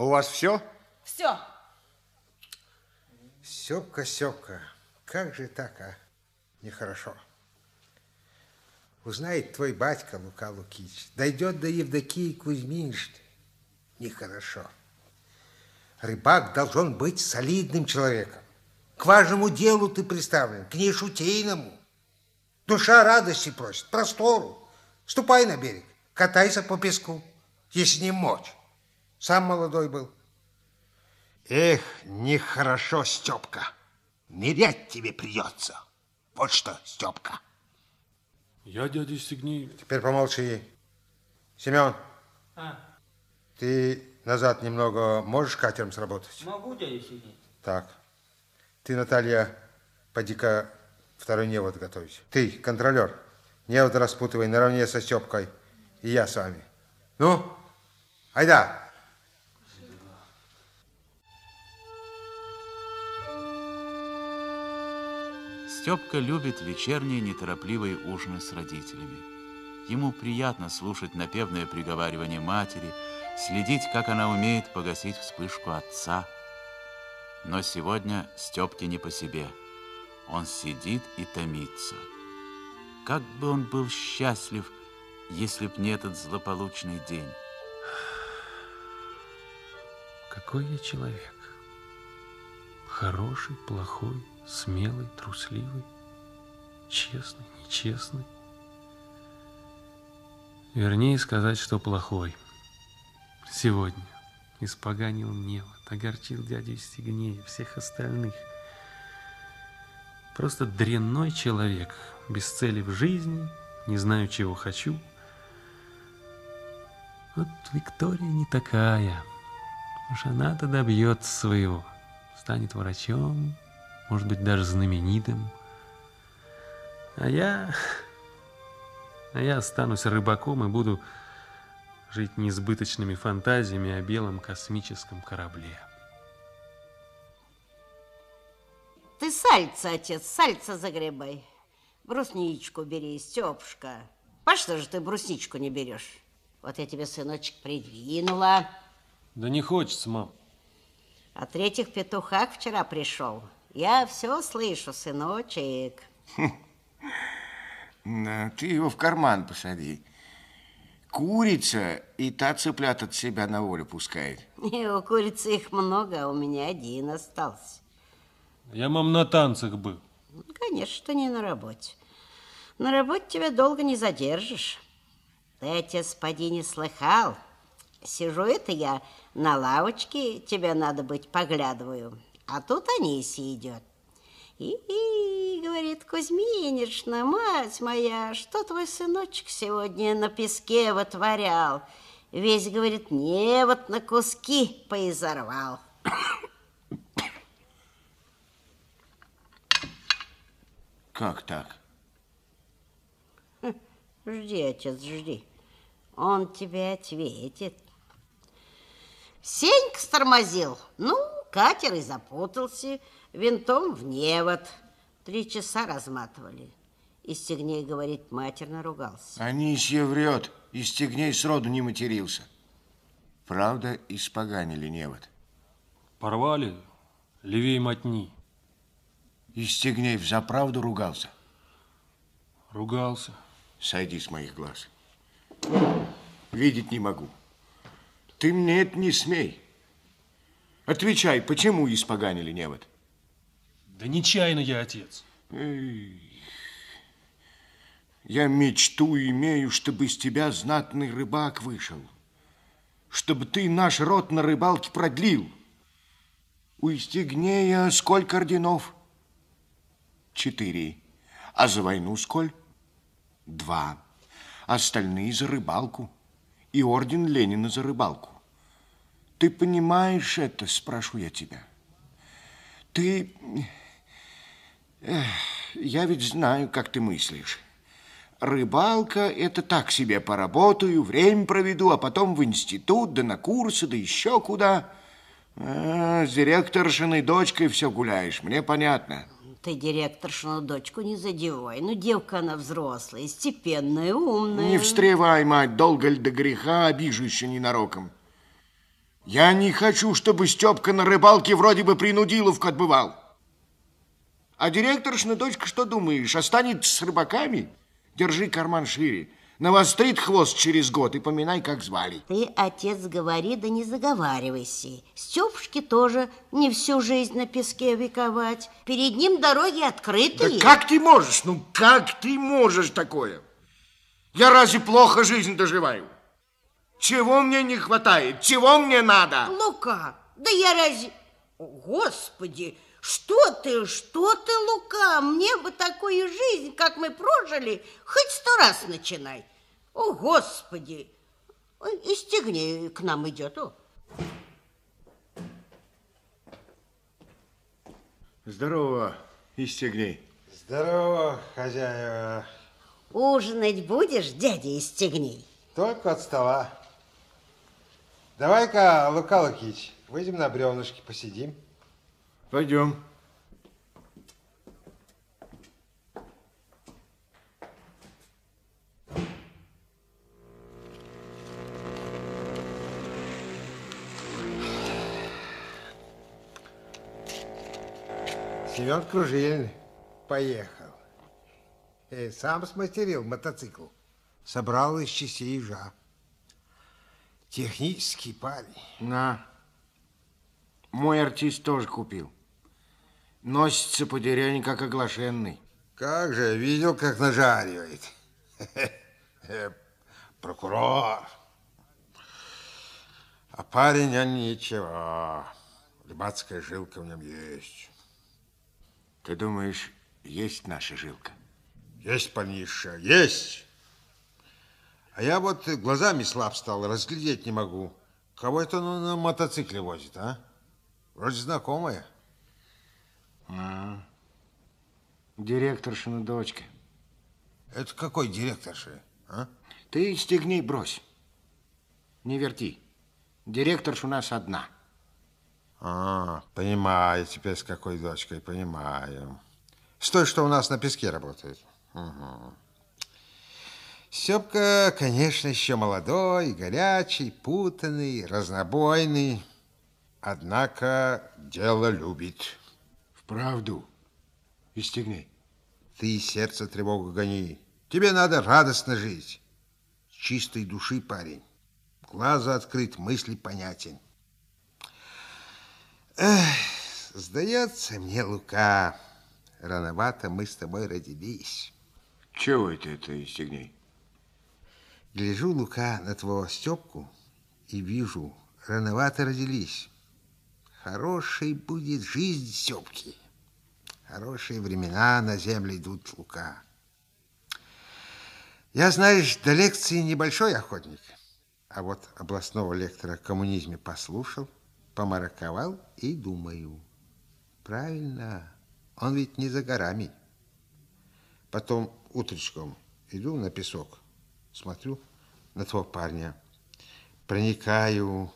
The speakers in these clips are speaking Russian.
У вас все? Все. Степка, как же так, а? Нехорошо. Узнает твой батька Лука Лукич, дойдет до Евдокии Кузьминшны. Нехорошо. Рыбак должен быть солидным человеком. К важному делу ты представлен, к ней шутейному. Душа радости просит, простору. Ступай на берег, катайся по песку, если не мочь. Сам молодой был. Эх, нехорошо, Степка. Нырять тебе придется. Вот что, Степка. Я дядя Сигней. Теперь помолчи. Семен, А, ты назад немного можешь катером сработать? могу, дядя Сигней? Так. Ты, Наталья, поди-ка второй невод готовить. Ты, контролер, невод распутывай наравне со Степкой. И я с вами. Ну, айда. Степка любит вечерние неторопливые ужины с родителями. Ему приятно слушать напевное приговаривание матери, следить, как она умеет погасить вспышку отца. Но сегодня Степке не по себе. Он сидит и томится. Как бы он был счастлив, если б не этот злополучный день. Какой я человек? Хороший, плохой, смелый, трусливый, честный, нечестный. Вернее сказать, что плохой. Сегодня испоганил невод, огорчил дядю Стегнея, всех остальных. Просто дрянной человек, без цели в жизни, не знаю, чего хочу. Вот Виктория не такая. Уж она-то добьется своего. Станет врачом, может быть, даже знаменитым. А я... А я останусь рыбаком и буду жить несбыточными фантазиями о белом космическом корабле. Ты сальца, отец, сальца загребай. Брусничку бери, Степушка. По что же ты брусничку не берешь? Вот я тебе, сыночек, придвинула. Да не хочется, мам. А третьих петухах вчера пришел. Я все слышу, сыночек. Да, ты его в карман посади. Курица, и та цыплят от себя на волю пускает. И у курицы их много, а у меня один остался. Я, мам, на танцах был. Ну, Конечно, что не на работе. На работе тебя долго не задержишь. Ты, отец, поди не слыхал. Сижу это я на лавочке, тебя надо быть, поглядываю. А тут Анисия идет. И, и говорит, Кузьминична, мать моя, что твой сыночек сегодня на песке вытворял? Весь, говорит, не вот на куски поизорвал. Как так? Жди, отец, жди. Он тебе ответит. Сенька стормозил. Ну, катер и запутался. Винтом в невод. Три часа разматывали. И Стегней, говорит, матерно ругался. Анисья врет, и стегней сроду не матерился. Правда, испоганили невод. Порвали левей мотни. И стегней взаправду ругался. Ругался. Сойди с моих глаз. Видеть не могу. Ты мне это не смей. Отвечай, почему испоганили невод? Да нечаянно я, отец. Я мечту имею, чтобы из тебя знатный рыбак вышел. Чтобы ты наш род на рыбалке продлил. У Истигнея сколько орденов? Четыре. А за войну сколь? Два. Остальные за рыбалку. И орден Ленина за рыбалку. Ты понимаешь это, спрошу я тебя? Ты... Эх, я ведь знаю, как ты мыслишь. Рыбалка – это так себе поработаю, время проведу, а потом в институт, да на курсы, да еще куда. А, с директоршиной дочкой все гуляешь, мне понятно. Ты директоршину дочку не задевай. Ну, девка она взрослая, степенная, умная. Не встревай, мать, долго ли до греха, обижу ненароком. Я не хочу, чтобы Степка на рыбалке вроде бы принудиловку отбывал. А директоршна дочка, что думаешь, останется с рыбаками? Держи карман шире. Навострит хвост через год и поминай, как звали. Ты, отец, говори, да не заговаривайся. Степушке тоже не всю жизнь на песке вековать. Перед ним дороги открытые. Да как ты можешь? Ну, как ты можешь такое? Я разве плохо жизнь доживаю? Чего мне не хватает? Чего мне надо? Лука, да я разве... Господи, что ты, что ты, Лука? Мне бы такую жизнь, как мы прожили, хоть сто раз начинай. О, Господи! И стегни к нам идет. О. Здорово, Истегней. Здорово, хозяева. Ужинать будешь, дядя Истегней? Только от стола. Давай-ка, Лука Лукич, выйдем на бревнышки, посидим. Пойдем. Семен Кружильный поехал. И сам смастерил мотоцикл. Собрал из частей ежа. Технический парень. На. Мой артист тоже купил. Носится по деревне, как оглашенный. Как же, видел, как нажаривает. Прокурор. А парень, он ничего. Рыбацкая жилка в нем есть. Ты думаешь, есть наша жилка? Есть, парниша, есть. А я вот глазами слаб стал, разглядеть не могу. Кого это он на мотоцикле возит, а? Вроде знакомая. А, директоршина дочка. Это какой директорши, а? Ты стегни брось. Не верти. Директорша у нас одна. А, понимаю теперь с какой дочкой, понимаю. С той, что у нас на песке работает. Угу. Степка, конечно, еще молодой, горячий, путанный, разнобойный. Однако дело любит. Вправду. Истегни. Ты сердце тревогу гони. Тебе надо радостно жить. С чистой души, парень. Глаза открыт, мысли понятен. Эх, сдается мне, Лука, рановато мы с тобой родились. Чего это это, Истегней? Гляжу, Лука, на твоего Степку и вижу, рановато родились. Хорошей будет жизнь Степки. Хорошие времена на земле идут, Лука. Я, знаешь, до лекции небольшой охотник, а вот областного лектора о коммунизме послушал, помараковал и думаю. Правильно, он ведь не за горами. Потом утречком иду на песок, смотрю на твоего парня, проникаю,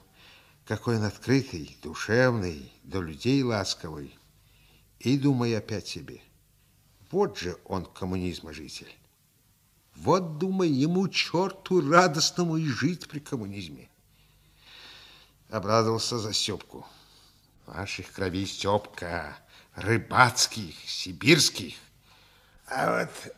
какой он открытый, душевный, до людей ласковый, и думаю опять себе, вот же он коммунизма житель. Вот, думаю, ему, черту радостному, и жить при коммунизме. Обрадовался за Степку. Наших крови Степка, рыбацких, сибирских. А вот